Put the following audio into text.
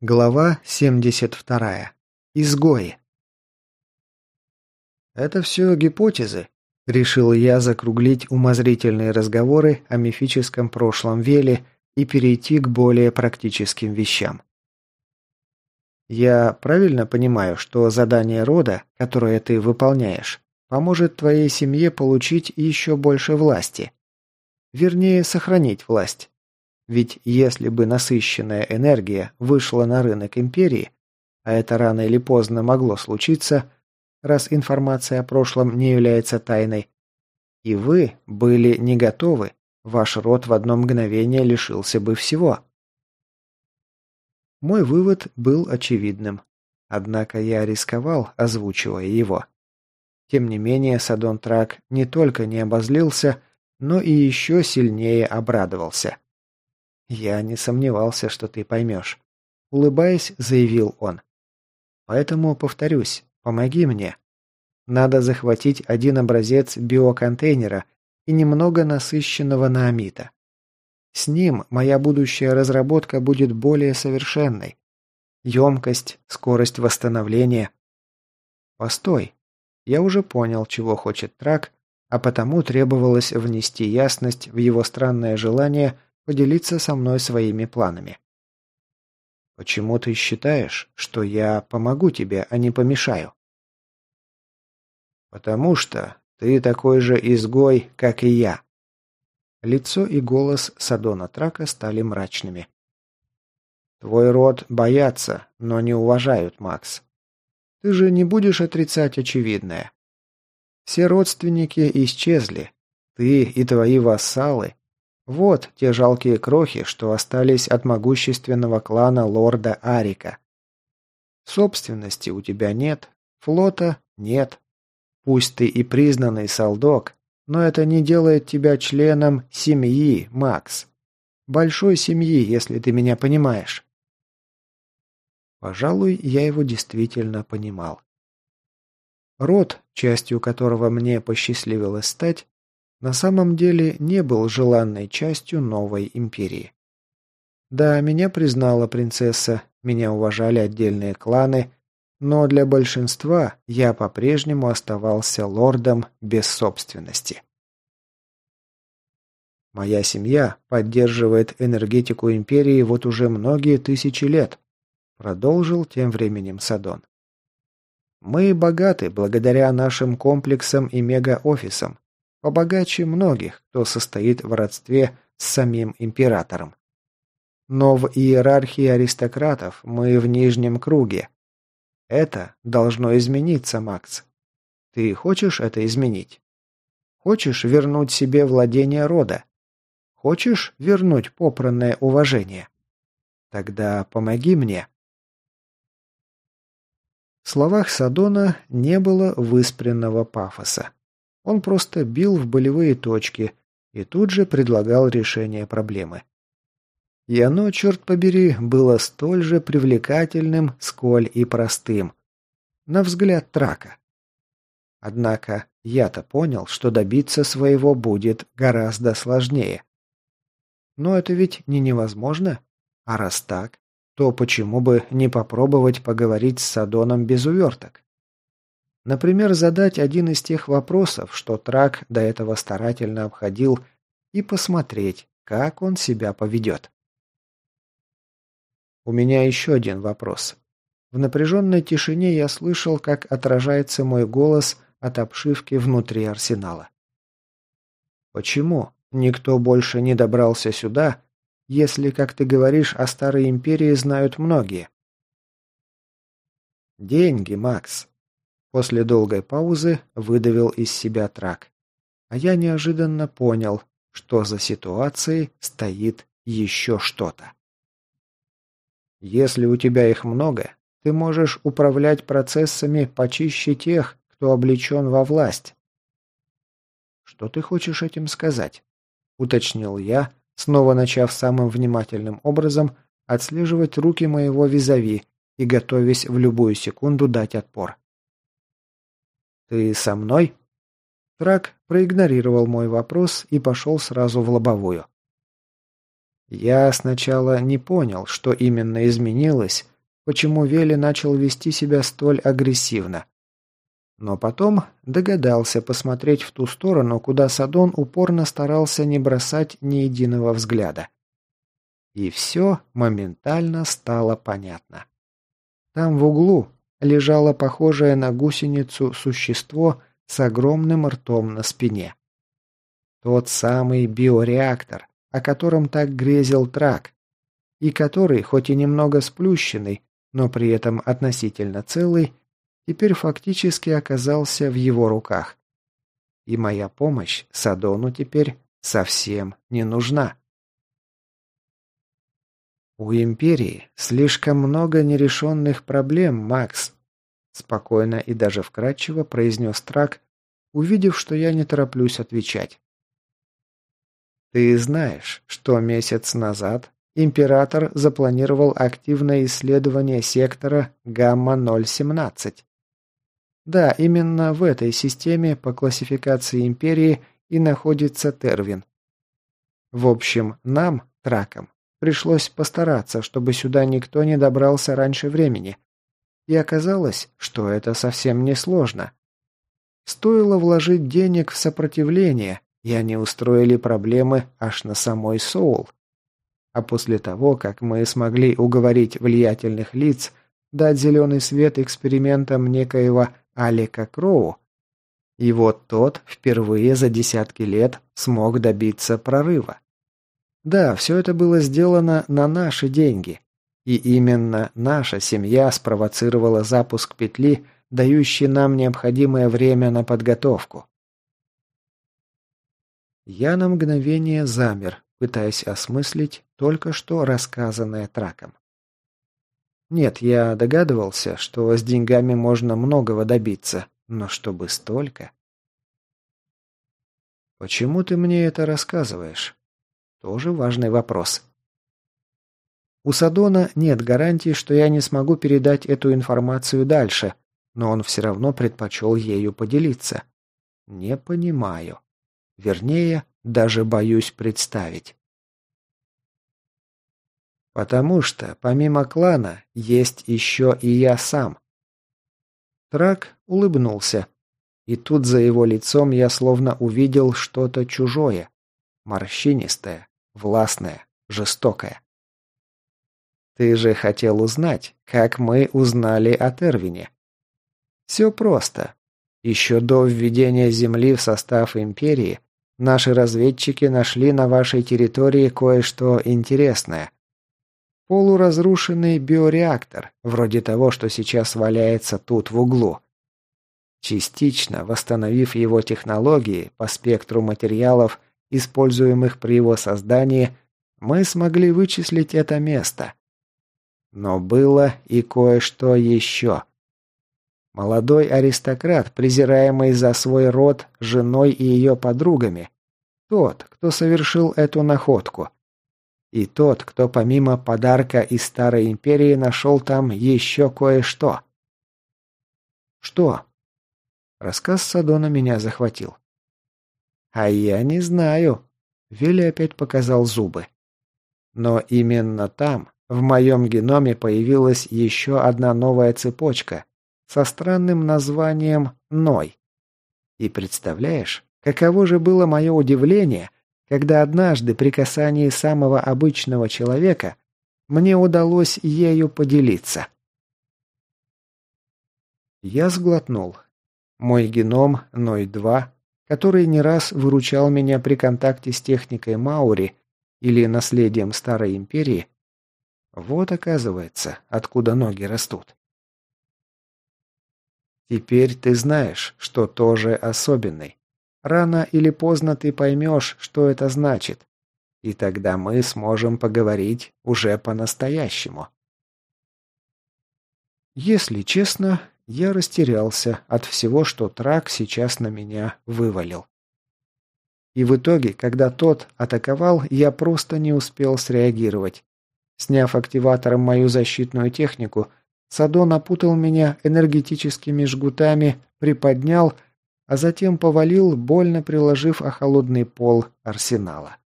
Глава 72. Изгои. Это все гипотезы, решил я закруглить умозрительные разговоры о мифическом прошлом Веле и перейти к более практическим вещам. Я правильно понимаю, что задание рода, которое ты выполняешь, поможет твоей семье получить еще больше власти. Вернее, сохранить власть. Ведь если бы насыщенная энергия вышла на рынок империи, а это рано или поздно могло случиться, раз информация о прошлом не является тайной, и вы были не готовы, ваш род в одно мгновение лишился бы всего. Мой вывод был очевидным, однако я рисковал, озвучивая его. Тем не менее, Садон Трак не только не обозлился, но и еще сильнее обрадовался. «Я не сомневался, что ты поймешь», — улыбаясь, заявил он. «Поэтому повторюсь, помоги мне. Надо захватить один образец биоконтейнера и немного насыщенного наамита. С ним моя будущая разработка будет более совершенной. Емкость, скорость восстановления. Постой. Я уже понял, чего хочет Трак, а потому требовалось внести ясность в его странное желание поделиться со мной своими планами. «Почему ты считаешь, что я помогу тебе, а не помешаю?» «Потому что ты такой же изгой, как и я». Лицо и голос Садона Трака стали мрачными. «Твой род боятся, но не уважают, Макс. Ты же не будешь отрицать очевидное. Все родственники исчезли. Ты и твои вассалы вот те жалкие крохи, что остались от могущественного клана лорда Арика. Собственности у тебя нет, флота нет. Пусть ты и признанный солдок, но это не делает тебя членом семьи, Макс. Большой семьи, если ты меня понимаешь. Пожалуй, я его действительно понимал. Род, частью которого мне посчастливилось стать, на самом деле не был желанной частью новой империи. Да, меня признала принцесса, меня уважали отдельные кланы, но для большинства я по-прежнему оставался лордом без собственности. Моя семья поддерживает энергетику империи вот уже многие тысячи лет, продолжил тем временем Садон. Мы богаты благодаря нашим комплексам и мега-офисам, побогаче многих, кто состоит в родстве с самим императором. Но в иерархии аристократов мы в нижнем круге. Это должно измениться, Макс. Ты хочешь это изменить? Хочешь вернуть себе владение рода? Хочешь вернуть попранное уважение? Тогда помоги мне. В словах Садона не было выспренного пафоса. Он просто бил в болевые точки и тут же предлагал решение проблемы. И оно, черт побери, было столь же привлекательным, сколь и простым. На взгляд Трака. Однако я-то понял, что добиться своего будет гораздо сложнее. Но это ведь не невозможно. А раз так, то почему бы не попробовать поговорить с Садоном без уверток? Например, задать один из тех вопросов, что Трак до этого старательно обходил, и посмотреть, как он себя поведет. У меня еще один вопрос. В напряженной тишине я слышал, как отражается мой голос от обшивки внутри арсенала. Почему никто больше не добрался сюда, если, как ты говоришь, о Старой Империи знают многие? Деньги, Макс. После долгой паузы выдавил из себя трак. А я неожиданно понял, что за ситуацией стоит еще что-то. Если у тебя их много, ты можешь управлять процессами почище тех, кто облечен во власть. Что ты хочешь этим сказать? Уточнил я, снова начав самым внимательным образом отслеживать руки моего визави и готовясь в любую секунду дать отпор. «Ты со мной?» Трак проигнорировал мой вопрос и пошел сразу в лобовую. Я сначала не понял, что именно изменилось, почему Вели начал вести себя столь агрессивно. Но потом догадался посмотреть в ту сторону, куда Садон упорно старался не бросать ни единого взгляда. И все моментально стало понятно. Там в углу лежало похожее на гусеницу существо с огромным ртом на спине. Тот самый биореактор, о котором так грезил Трак, и который, хоть и немного сплющенный, но при этом относительно целый, теперь фактически оказался в его руках. И моя помощь Садону теперь совсем не нужна. «У Империи слишком много нерешенных проблем, Макс», спокойно и даже вкратчиво произнес Трак, увидев, что я не тороплюсь отвечать. «Ты знаешь, что месяц назад Император запланировал активное исследование сектора Гамма-017. Да, именно в этой системе по классификации Империи и находится Тервин. В общем, нам, Тракам, Пришлось постараться, чтобы сюда никто не добрался раньше времени. И оказалось, что это совсем не сложно. Стоило вложить денег в сопротивление, и они устроили проблемы аж на самой Соул. А после того, как мы смогли уговорить влиятельных лиц дать зеленый свет экспериментам некоего Алика Кроу, и вот тот впервые за десятки лет смог добиться прорыва. Да, все это было сделано на наши деньги. И именно наша семья спровоцировала запуск петли, дающей нам необходимое время на подготовку. Я на мгновение замер, пытаясь осмыслить только что рассказанное траком. Нет, я догадывался, что с деньгами можно многого добиться, но чтобы столько... «Почему ты мне это рассказываешь?» Тоже важный вопрос. У Садона нет гарантии, что я не смогу передать эту информацию дальше, но он все равно предпочел ею поделиться. Не понимаю. Вернее, даже боюсь представить. Потому что, помимо клана, есть еще и я сам. Трак улыбнулся. И тут за его лицом я словно увидел что-то чужое, морщинистое, властная, жестокая. Ты же хотел узнать, как мы узнали о Тервине. Все просто. Еще до введения Земли в состав Империи наши разведчики нашли на вашей территории кое-что интересное. Полуразрушенный биореактор, вроде того, что сейчас валяется тут в углу. Частично восстановив его технологии по спектру материалов используемых при его создании, мы смогли вычислить это место. Но было и кое-что еще. Молодой аристократ, презираемый за свой род женой и ее подругами. Тот, кто совершил эту находку. И тот, кто помимо подарка из Старой Империи нашел там еще кое-что. Что? Рассказ Садона меня захватил. «А я не знаю». Вилли опять показал зубы. Но именно там, в моем геноме, появилась еще одна новая цепочка со странным названием «Ной». И представляешь, каково же было мое удивление, когда однажды при касании самого обычного человека мне удалось ею поделиться. Я сглотнул. Мой геном Ной-2 который не раз выручал меня при контакте с техникой Маури или наследием Старой Империи, вот оказывается, откуда ноги растут. Теперь ты знаешь, что тоже особенный. Рано или поздно ты поймешь, что это значит, и тогда мы сможем поговорить уже по-настоящему. Если честно, я растерялся от всего, что трак сейчас на меня вывалил. И в итоге, когда тот атаковал, я просто не успел среагировать. Сняв активатором мою защитную технику, Садон опутал меня энергетическими жгутами, приподнял, а затем повалил, больно приложив о холодный пол арсенала.